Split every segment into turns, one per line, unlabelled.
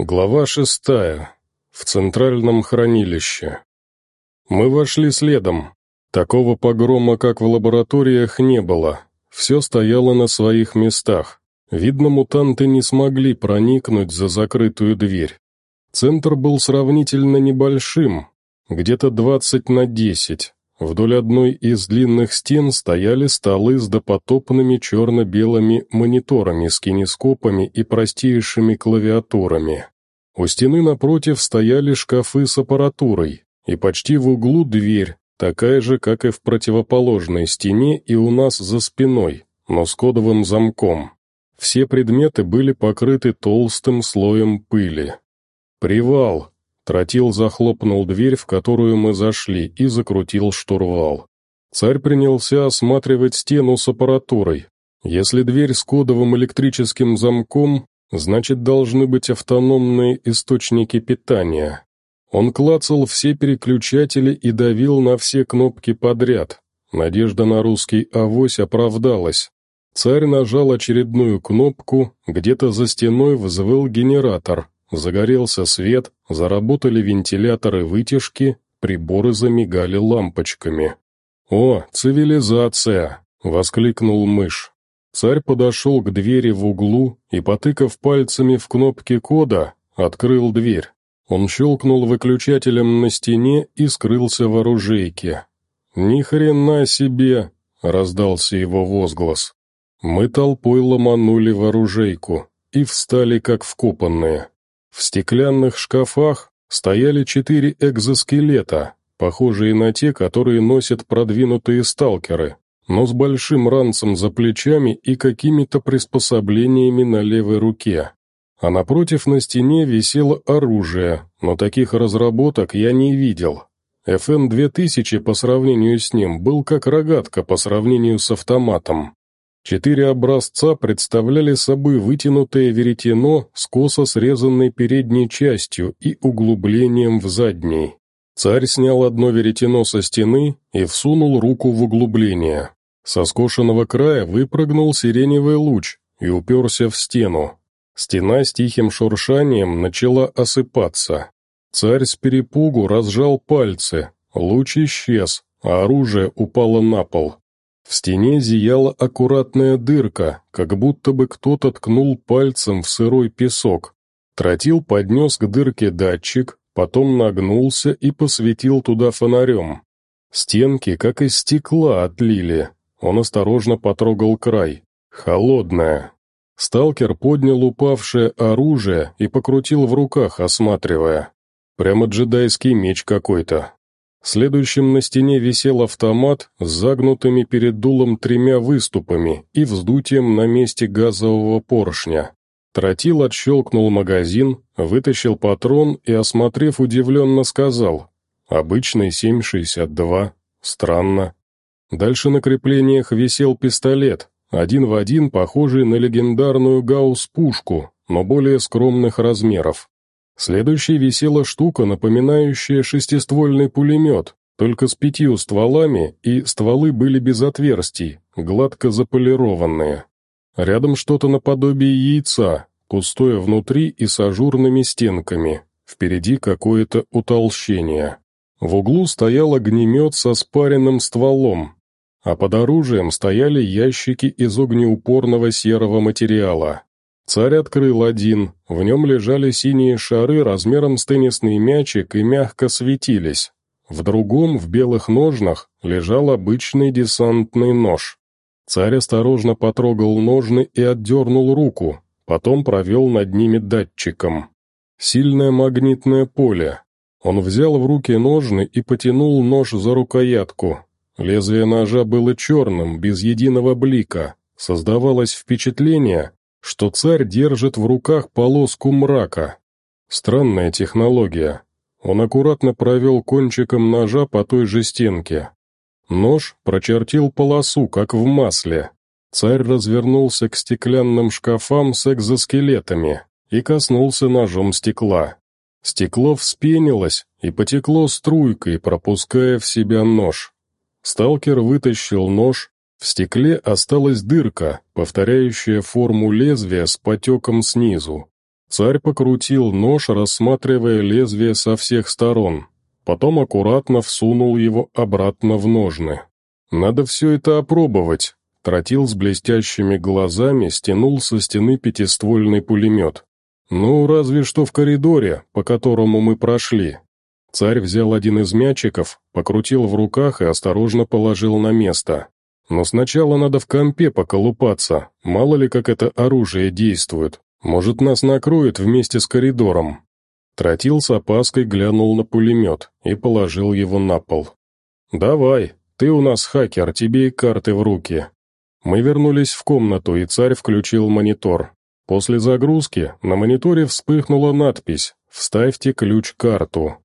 Глава шестая. В центральном хранилище. Мы вошли следом. Такого погрома, как в лабораториях, не было. Все стояло на своих местах. Видно, мутанты не смогли проникнуть за закрытую дверь. Центр был сравнительно небольшим, где-то 20 на 10. Вдоль одной из длинных стен стояли столы с допотопными черно-белыми мониторами с кинескопами и простейшими клавиатурами. У стены напротив стояли шкафы с аппаратурой, и почти в углу дверь, такая же, как и в противоположной стене и у нас за спиной, но с кодовым замком. Все предметы были покрыты толстым слоем пыли. «Привал!» Тротил захлопнул дверь, в которую мы зашли, и закрутил штурвал. Царь принялся осматривать стену с аппаратурой. Если дверь с кодовым электрическим замком, значит, должны быть автономные источники питания. Он клацал все переключатели и давил на все кнопки подряд. Надежда на русский авось оправдалась. Царь нажал очередную кнопку, где-то за стеной взвыл генератор, Загорелся свет, заработали вентиляторы вытяжки, приборы замигали лампочками. «О, цивилизация!» — воскликнул мышь. Царь подошел к двери в углу и, потыкав пальцами в кнопки кода, открыл дверь. Он щелкнул выключателем на стене и скрылся в оружейке. «Ни хрена себе!» — раздался его возглас. Мы толпой ломанули в оружейку и встали как вкопанные. В стеклянных шкафах стояли четыре экзоскелета, похожие на те, которые носят продвинутые сталкеры, но с большим ранцем за плечами и какими-то приспособлениями на левой руке. А напротив на стене висело оружие, но таких разработок я не видел. ФМ-2000 по сравнению с ним был как рогатка по сравнению с автоматом. Четыре образца представляли собой вытянутое веретено с косо срезанной передней частью и углублением в задней. Царь снял одно веретено со стены и всунул руку в углубление. Со скошенного края выпрыгнул сиреневый луч и уперся в стену. Стена с тихим шуршанием начала осыпаться. Царь с перепугу разжал пальцы, луч исчез, а оружие упало на пол. В стене зияла аккуратная дырка, как будто бы кто-то ткнул пальцем в сырой песок. Тротил поднес к дырке датчик, потом нагнулся и посветил туда фонарем. Стенки, как из стекла, отлили. Он осторожно потрогал край. Холодная. Сталкер поднял упавшее оружие и покрутил в руках, осматривая. Прямо джедайский меч какой-то. Следующим на стене висел автомат с загнутыми перед дулом тремя выступами и вздутием на месте газового поршня. Тротил отщелкнул магазин, вытащил патрон и, осмотрев, удивленно сказал «Обычный 7,62. Странно». Дальше на креплениях висел пистолет, один в один похожий на легендарную гаусс-пушку, но более скромных размеров. Следующей висела штука, напоминающая шестиствольный пулемет, только с пятью стволами, и стволы были без отверстий, гладко заполированные. Рядом что-то наподобие яйца, пустое внутри и с ажурными стенками. Впереди какое-то утолщение. В углу стоял огнемет со спаренным стволом, а под оружием стояли ящики из огнеупорного серого материала. Царь открыл один, в нем лежали синие шары размером с теннисный мячик и мягко светились. В другом, в белых ножнах, лежал обычный десантный нож. Царь осторожно потрогал ножны и отдернул руку, потом провел над ними датчиком. Сильное магнитное поле. Он взял в руки ножны и потянул нож за рукоятку. Лезвие ножа было черным, без единого блика. Создавалось впечатление, что царь держит в руках полоску мрака. Странная технология. Он аккуратно провел кончиком ножа по той же стенке. Нож прочертил полосу, как в масле. Царь развернулся к стеклянным шкафам с экзоскелетами и коснулся ножом стекла. Стекло вспенилось и потекло струйкой, пропуская в себя нож. Сталкер вытащил нож, в стекле осталась дырка, повторяющая форму лезвия с потеком снизу. Царь покрутил нож, рассматривая лезвие со всех сторон. Потом аккуратно всунул его обратно в ножны. «Надо все это опробовать», — тротил с блестящими глазами, стянул со стены пятиствольный пулемет. «Ну, разве что в коридоре, по которому мы прошли». Царь взял один из мячиков, покрутил в руках и осторожно положил на место. Но сначала надо в компе поколупаться, мало ли как это оружие действует. Может, нас накроет вместе с коридором». Тротил с опаской глянул на пулемет и положил его на пол. «Давай, ты у нас хакер, тебе и карты в руки». Мы вернулись в комнату, и царь включил монитор. После загрузки на мониторе вспыхнула надпись «Вставьте ключ-карту».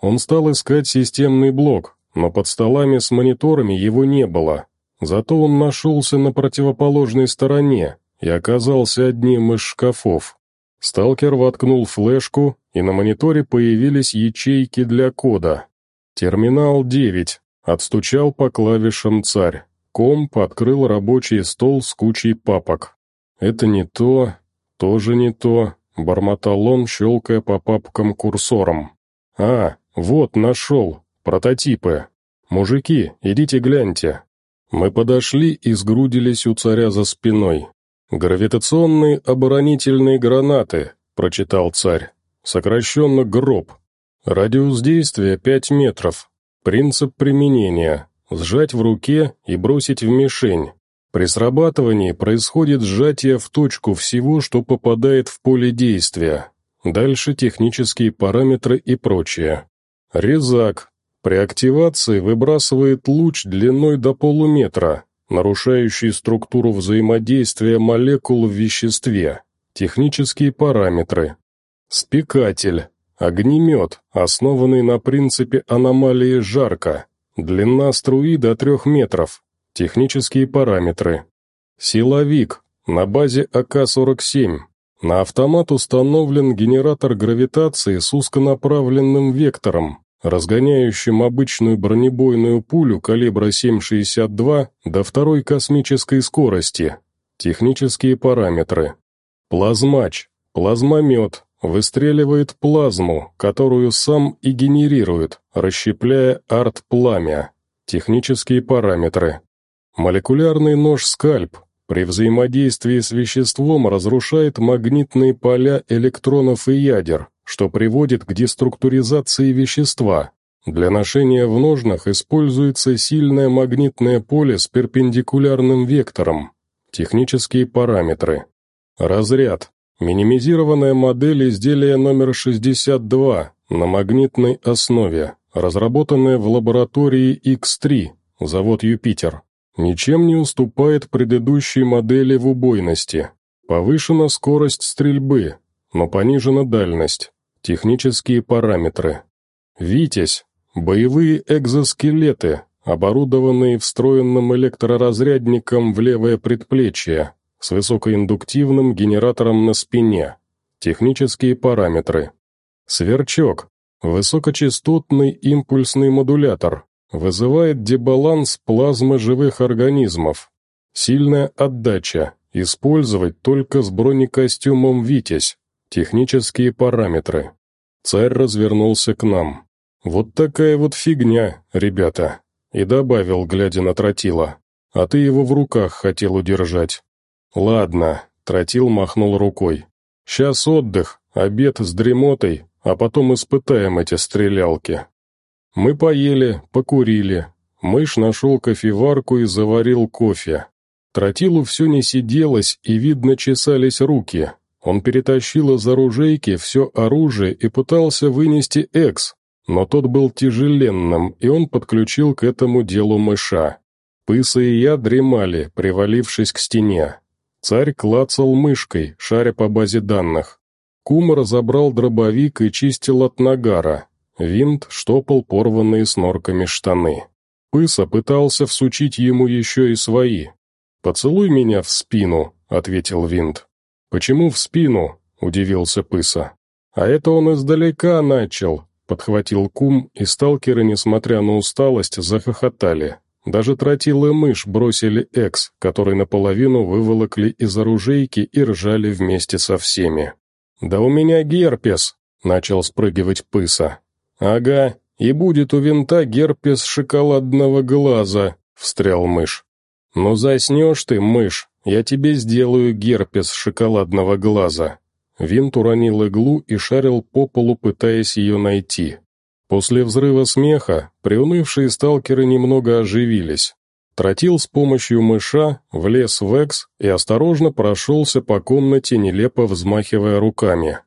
Он стал искать системный блок, но под столами с мониторами его не было, Зато он нашелся на противоположной стороне и оказался одним из шкафов. Сталкер воткнул флешку, и на мониторе появились ячейки для кода. «Терминал 9», — отстучал по клавишам царь. Комп открыл рабочий стол с кучей папок. «Это не то, тоже не то», — бормотал он, щелкая по папкам курсором. «А, вот, нашел, прототипы. Мужики, идите гляньте, мы подошли и сгрудились у царя за спиной. «Гравитационные оборонительные гранаты», — прочитал царь. «Сокращенно гроб. Радиус действия 5 метров. Принцип применения. Сжать в руке и бросить в мишень. При срабатывании происходит сжатие в точку всего, что попадает в поле действия. Дальше технические параметры и прочее. Резак, при активации выбрасывает луч длиной до полуметра, нарушающий структуру взаимодействия молекул в веществе, технические параметры. Спекатель, огнемет, основанный на принципе аномалии жарко, длина струи до 3 метров, технические параметры. Силовик, на базе АК-47. На автомат установлен генератор гравитации с узконаправленным вектором, Разгоняющим обычную бронебойную пулю калибра 7,62 до второй космической скорости. Технические параметры. Плазмач, плазмомет, выстреливает плазму, которую сам и генерирует, расщепляя арт-пламя. Технические параметры. Молекулярный нож-скальп при взаимодействии с веществом разрушает магнитные поля электронов и ядер, что приводит к деструктуризации вещества. Для ношения в ножнах используется сильное магнитное поле с перпендикулярным вектором. Технические параметры. Разряд. Минимизированная модель изделия номер 62 на магнитной основе, разработанная в лаборатории X3, завод «Юпитер», ничем не уступает предыдущей модели в убойности. Повышена скорость стрельбы, но понижена дальность технические параметры. «Витязь» — боевые экзоскелеты, оборудованные встроенным электроразрядником в левое предплечье с высокоиндуктивным генератором на спине. Технические параметры. «Сверчок» — высокочастотный импульсный модулятор, вызывает дебаланс плазмы живых организмов. Сильная отдача. Использовать только с бронекостюмом «Витязь». Технические параметры. Царь развернулся к нам. «Вот такая вот фигня, ребята!» И добавил, глядя на тротила. «А ты его в руках хотел удержать». «Ладно», — тротил махнул рукой. «Сейчас отдых, обед с дремотой, а потом испытаем эти стрелялки». Мы поели, покурили. Мышь нашел кофеварку и заварил кофе. Тротилу все не сиделось, и, видно, чесались руки. Он перетащил из оружейки все оружие и пытался вынести Экс, но тот был тяжеленным, и он подключил к этому делу мыша. Пыса и я дремали, привалившись к стене. Царь клацал мышкой, шаря по базе данных. Кум разобрал дробовик и чистил от нагара. Винт штопал порванные с норками штаны. Пыса пытался всучить ему еще и свои. «Поцелуй меня в спину», — ответил Винт. «Почему в спину?» — удивился Пыса. «А это он издалека начал», — подхватил кум, и сталкеры, несмотря на усталость, захохотали. Даже тротилы и мышь бросили экс, который наполовину выволокли из оружейки и ржали вместе со всеми. «Да у меня герпес!» — начал спрыгивать Пыса. «Ага, и будет у винта герпес шоколадного глаза», — встрял мышь. «Ну заснешь ты, мышь, я тебе сделаю герпес шоколадного глаза». Винт уронил иглу и шарил по полу, пытаясь ее найти. После взрыва смеха приунывшие сталкеры немного оживились. Тротил с помощью мыша влез в экс и осторожно прошелся по комнате, нелепо взмахивая руками.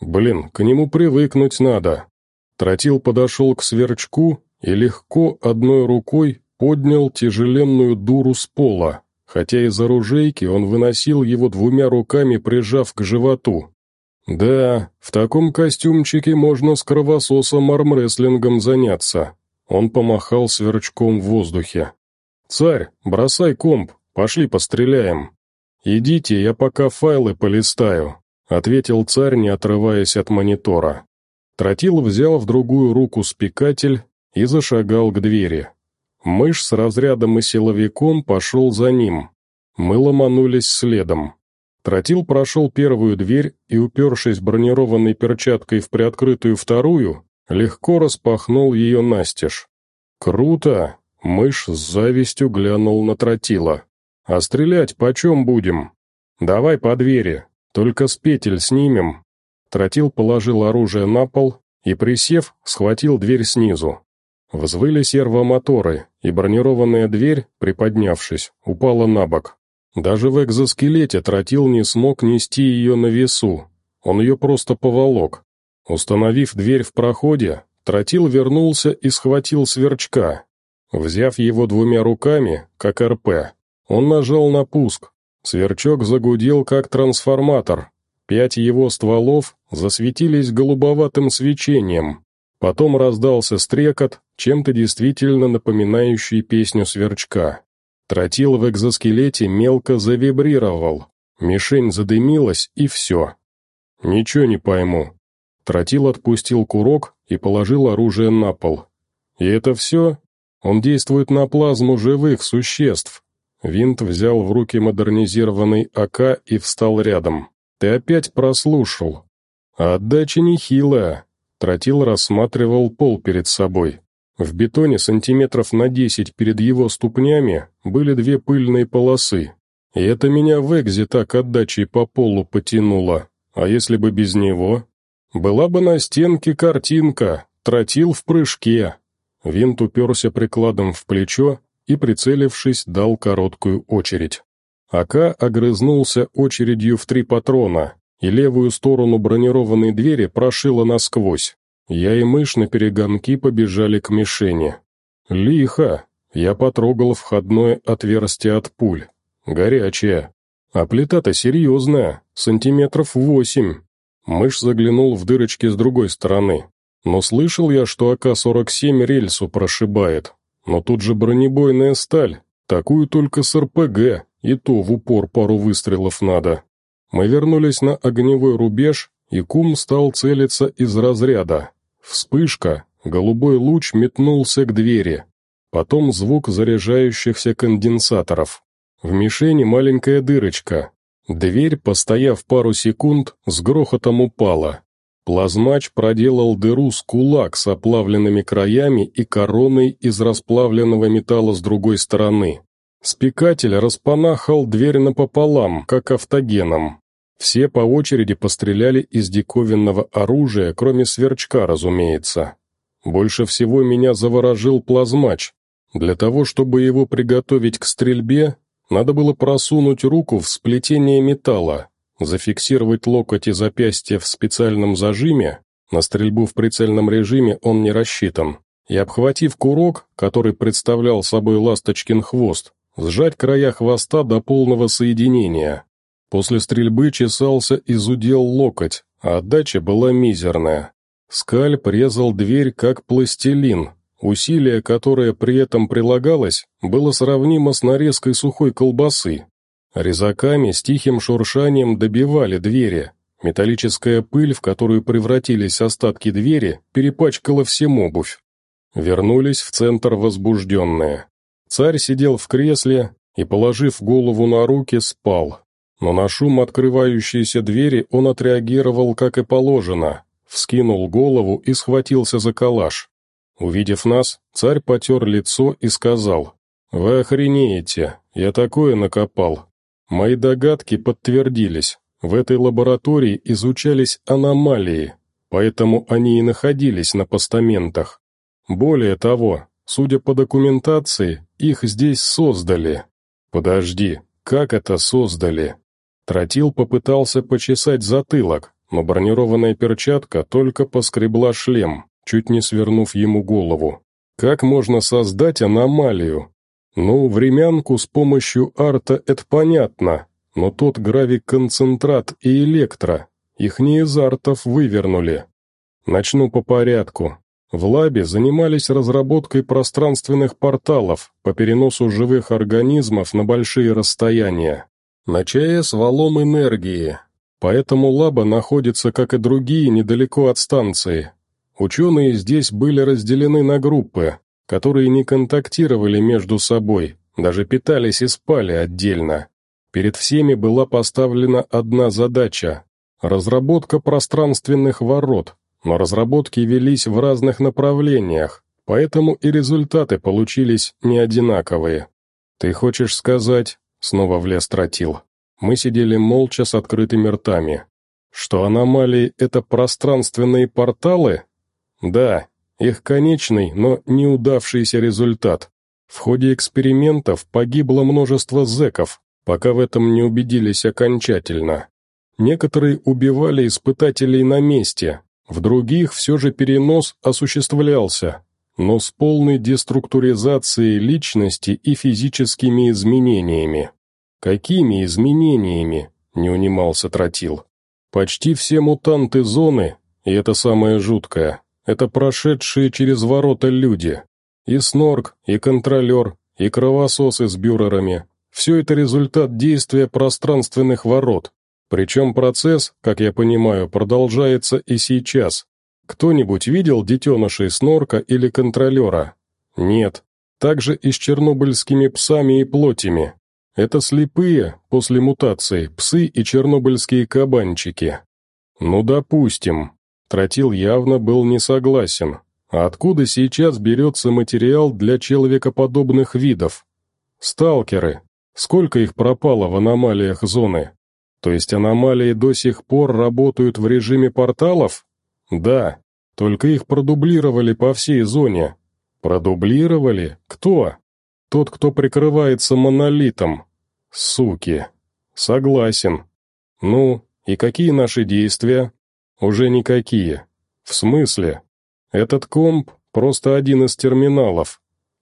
«Блин, к нему привыкнуть надо». Тротил подошел к сверчку и легко одной рукой поднял тяжеленную дуру с пола хотя из оружейки он выносил его двумя руками, прижав к животу. Да, в таком костюмчике можно с кровососом армрестлингом заняться. Он помахал сверчком в воздухе. «Царь, бросай комп, пошли постреляем». «Идите, я пока файлы полистаю», — ответил царь, не отрываясь от монитора. Тротил взял в другую руку спекатель и зашагал к двери. Мышь с разрядом и силовиком пошел за ним. Мы ломанулись следом. Тротил прошел первую дверь и, упершись бронированной перчаткой в приоткрытую вторую, легко распахнул ее настежь. «Круто!» — мышь с завистью глянул на тротила. «А стрелять почем будем?» «Давай по двери, только с петель снимем». Тротил положил оружие на пол и, присев, схватил дверь снизу. Взвыли сервомоторы, и бронированная дверь, приподнявшись, упала на бок. Даже в экзоскелете тротил не смог нести ее на весу. Он ее просто поволок. Установив дверь в проходе, тротил вернулся и схватил сверчка. Взяв его двумя руками, как РП, он нажал на пуск. Сверчок загудел, как трансформатор. Пять его стволов засветились голубоватым свечением, Потом раздался стрекот, чем-то действительно напоминающий песню сверчка. Тротил в экзоскелете мелко завибрировал, мишень задымилась и все. «Ничего не пойму». Тротил отпустил курок и положил оружие на пол. «И это все? Он действует на плазму живых существ». Винт взял в руки модернизированный АК и встал рядом. «Ты опять прослушал». «Отдача нехилая, Тротил рассматривал пол перед собой. В бетоне сантиметров на десять перед его ступнями были две пыльные полосы. И это меня в Экзе так отдачей по полу потянуло. А если бы без него? Была бы на стенке картинка, тротил в прыжке. Винт уперся прикладом в плечо и, прицелившись, дал короткую очередь. АК огрызнулся очередью в три патрона, и левую сторону бронированной двери прошило насквозь. Я и мышь на перегонки побежали к мишени. Лихо! Я потрогал входное отверстие от пуль. Горячее. А плита-то серьезная, сантиметров восемь. Мышь заглянул в дырочки с другой стороны. Но слышал я, что АК-47 рельсу прошибает. Но тут же бронебойная сталь, такую только с РПГ, и то в упор пару выстрелов надо. Мы вернулись на огневой рубеж, и кум стал целиться из разряда. Вспышка, голубой луч метнулся к двери. Потом звук заряжающихся конденсаторов. В мишени маленькая дырочка. Дверь, постояв пару секунд, с грохотом упала. Плазмач проделал дыру с кулак с оплавленными краями и короной из расплавленного металла с другой стороны. Спекатель распанахал дверь напополам, как автогеном. Все по очереди постреляли из диковинного оружия, кроме сверчка, разумеется. Больше всего меня заворожил плазмач. Для того, чтобы его приготовить к стрельбе, надо было просунуть руку в сплетение металла, зафиксировать локоть и запястье в специальном зажиме, на стрельбу в прицельном режиме он не рассчитан, и, обхватив курок, который представлял собой ласточкин хвост, сжать края хвоста до полного соединения. После стрельбы чесался и зудел локоть, а отдача была мизерная. Скаль презал дверь как пластилин, усилие, которое при этом прилагалось, было сравнимо с нарезкой сухой колбасы. Резаками с тихим шуршанием добивали двери. Металлическая пыль, в которую превратились остатки двери, перепачкала всем обувь. Вернулись в центр возбужденные. Царь сидел в кресле и, положив голову на руки, спал но на шум открывающейся двери он отреагировал как и положено, вскинул голову и схватился за калаш. Увидев нас, царь потер лицо и сказал, «Вы охренеете, я такое накопал». Мои догадки подтвердились. В этой лаборатории изучались аномалии, поэтому они и находились на постаментах. Более того, судя по документации, их здесь создали. Подожди, как это создали? Тротил попытался почесать затылок, но бронированная перчатка только поскребла шлем, чуть не свернув ему голову. Как можно создать аномалию? Ну, времянку с помощью арта это понятно, но тот гравиконцентрат и электро, их не из артов вывернули. Начну по порядку. В лабе занимались разработкой пространственных порталов по переносу живых организмов на большие расстояния. Начая с валом энергии, поэтому лаба находится, как и другие, недалеко от станции. Ученые здесь были разделены на группы, которые не контактировали между собой, даже питались и спали отдельно. Перед всеми была поставлена одна задача – разработка пространственных ворот, но разработки велись в разных направлениях, поэтому и результаты получились не одинаковые. Ты хочешь сказать, снова влез тротил. Мы сидели молча с открытыми ртами. Что аномалии — это пространственные порталы? Да, их конечный, но неудавшийся результат. В ходе экспериментов погибло множество зэков, пока в этом не убедились окончательно. Некоторые убивали испытателей на месте, в других все же перенос осуществлялся, но с полной деструктуризацией личности и физическими изменениями. Какими изменениями? Не унимался Тротил. Почти все мутанты зоны, и это самое жуткое, это прошедшие через ворота люди. И снорк, и контролер, и кровососы с бюрерами. Все это результат действия пространственных ворот. Причем процесс, как я понимаю, продолжается и сейчас, кто-нибудь видел детенышей снорка или контролера? Нет. Также и с чернобыльскими псами и плотями. Это слепые, после мутации, псы и чернобыльские кабанчики. Ну, допустим. Тротил явно был не согласен. А откуда сейчас берется материал для человекоподобных видов? Сталкеры. Сколько их пропало в аномалиях зоны? То есть аномалии до сих пор работают в режиме порталов? Да, только их продублировали по всей зоне. Продублировали? Кто? Тот, кто прикрывается монолитом. Суки. Согласен. Ну, и какие наши действия? Уже никакие. В смысле? Этот комп просто один из терминалов.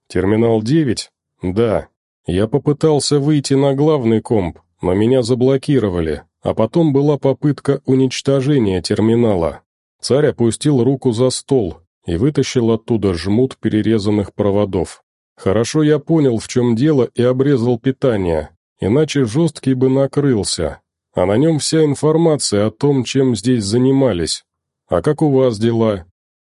Терминал 9? Да. Я попытался выйти на главный комп, но меня заблокировали, а потом была попытка уничтожения терминала. Царь опустил руку за стол и вытащил оттуда жмут перерезанных проводов. Хорошо я понял, в чем дело, и обрезал питание, иначе жесткий бы накрылся. А на нем вся информация о том, чем здесь занимались. А как у вас дела?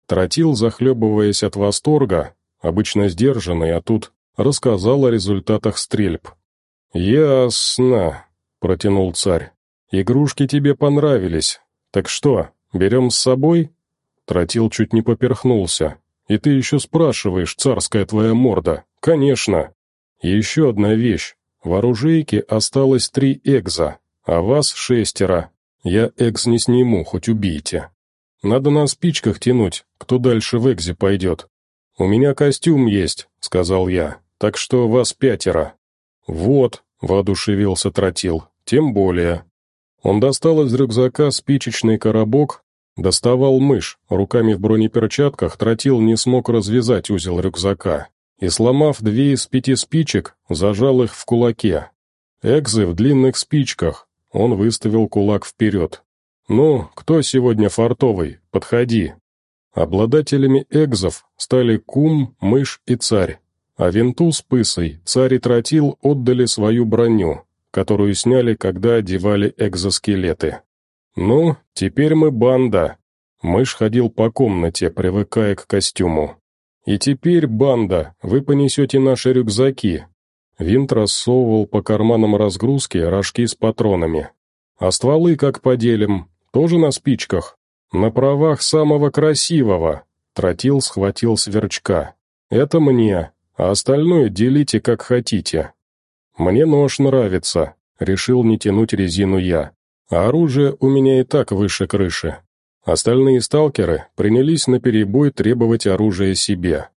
Тротил, захлебываясь от восторга, обычно сдержанный, а тут рассказал о результатах стрельб. «Ясно», — протянул царь. «Игрушки тебе понравились. Так что, Берем с собой?» Тротил чуть не поперхнулся. «И ты еще спрашиваешь, царская твоя морда? Конечно!» «Еще одна вещь. В оружейке осталось три экза, а вас шестеро. Я экз не сниму, хоть убейте. Надо на спичках тянуть, кто дальше в экзе пойдет. У меня костюм есть», — сказал я, — «так что вас пятеро». «Вот», — воодушевился Тротил, — «тем более». Он достал из рюкзака спичечный коробок Доставал мышь, руками в бронеперчатках тротил не смог развязать узел рюкзака и, сломав две из пяти спичек, зажал их в кулаке. Экзы в длинных спичках, он выставил кулак вперед. «Ну, кто сегодня фартовый? Подходи!» Обладателями экзов стали кум, мышь и царь. А винту с пысой царь и тротил отдали свою броню, которую сняли, когда одевали экзоскелеты. Ну, теперь мы банда. Мышь ходил по комнате, привыкая к костюму. И теперь, банда, вы понесете наши рюкзаки. Винт рассовывал по карманам разгрузки рожки с патронами. А стволы как поделим? Тоже на спичках? На правах самого красивого. Тротил схватил сверчка. Это мне, а остальное делите как хотите. Мне нож нравится, решил не тянуть резину я. Оружие у меня и так выше крыши. Остальные сталкеры принялись наперебой требовать оружие себе.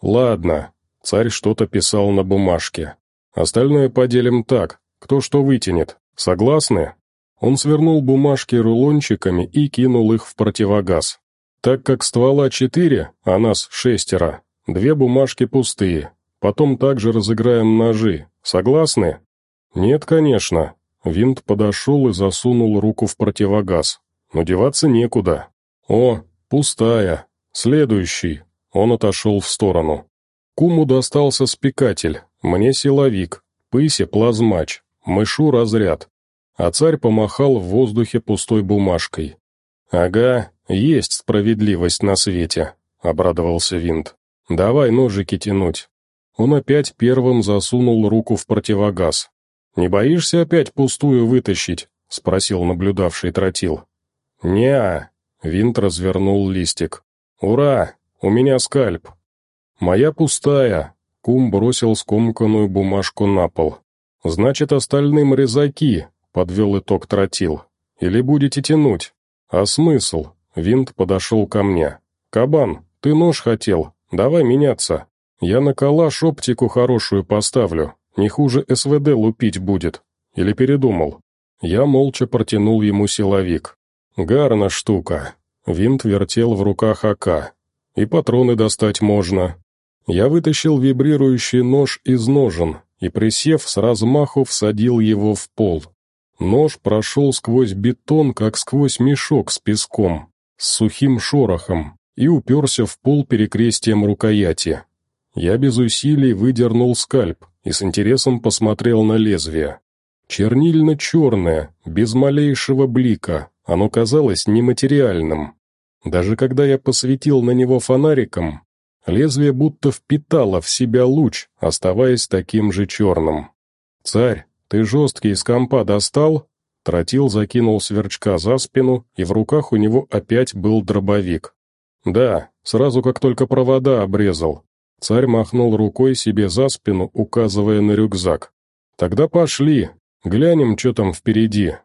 Ладно, царь что-то писал на бумажке. Остальное поделим так, кто что вытянет. Согласны? Он свернул бумажки рулончиками и кинул их в противогаз. Так как ствола четыре, а нас шестеро, две бумажки пустые. Потом также разыграем ножи. Согласны? Нет, конечно. Винт подошел и засунул руку в противогаз. Но деваться некуда. «О, пустая! Следующий!» Он отошел в сторону. Куму достался спекатель, мне силовик, пысе плазмач, мышу разряд. А царь помахал в воздухе пустой бумажкой. «Ага, есть справедливость на свете», — обрадовался Винт. «Давай ножики тянуть». Он опять первым засунул руку в противогаз. «Не боишься опять пустую вытащить?» — спросил наблюдавший тротил. «Не-а», Винт развернул листик. «Ура! У меня скальп!» «Моя пустая!» Кум бросил скомканную бумажку на пол. «Значит, остальным резаки!» — подвел итог тротил. «Или будете тянуть?» «А смысл?» — Винт подошел ко мне. «Кабан, ты нож хотел, давай меняться. Я на калаш оптику хорошую поставлю, не хуже СВД лупить будет. Или передумал. Я молча протянул ему силовик. Гарна штука. Винт вертел в руках АК. И патроны достать можно. Я вытащил вибрирующий нож из ножен и, присев, с размаху всадил его в пол. Нож прошел сквозь бетон, как сквозь мешок с песком, с сухим шорохом, и уперся в пол перекрестием рукояти. Я без усилий выдернул скальп, и с интересом посмотрел на лезвие. Чернильно-черное, без малейшего блика, оно казалось нематериальным. Даже когда я посветил на него фонариком, лезвие будто впитало в себя луч, оставаясь таким же черным. «Царь, ты жесткий из компа достал?» Тротил закинул сверчка за спину, и в руках у него опять был дробовик. «Да, сразу как только провода обрезал, Царь махнул рукой себе за спину, указывая на рюкзак. «Тогда пошли, глянем, что там впереди.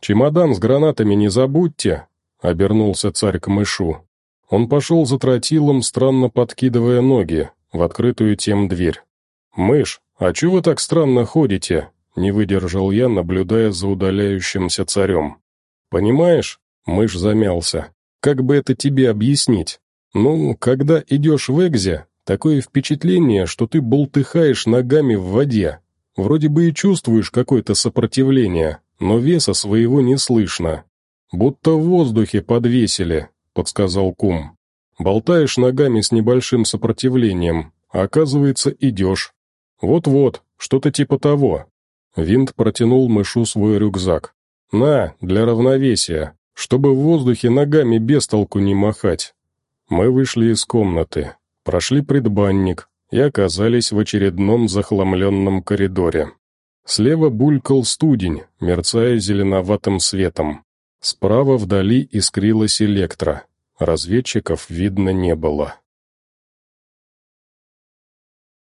Чемодан с гранатами не забудьте», — обернулся царь к мышу. Он пошел за тротилом, странно подкидывая ноги, в открытую тем дверь. «Мышь, а чего вы так странно ходите?» — не выдержал я, наблюдая за удаляющимся царем. «Понимаешь?» — мышь замялся. «Как бы это тебе объяснить? Ну, когда идешь в Экзе, Такое впечатление, что ты болтыхаешь ногами в воде. Вроде бы и чувствуешь какое-то сопротивление, но веса своего не слышно. Будто в воздухе подвесили, подсказал кум. Болтаешь ногами с небольшим сопротивлением, а оказывается, идешь. Вот-вот, что-то типа того. Винт протянул мышу свой рюкзак. «На, для равновесия, чтобы в воздухе ногами без толку не махать». Мы вышли из комнаты прошли предбанник и оказались в очередном захламленном коридоре. Слева булькал студень, мерцая зеленоватым светом. Справа вдали искрилась электро. Разведчиков видно не было.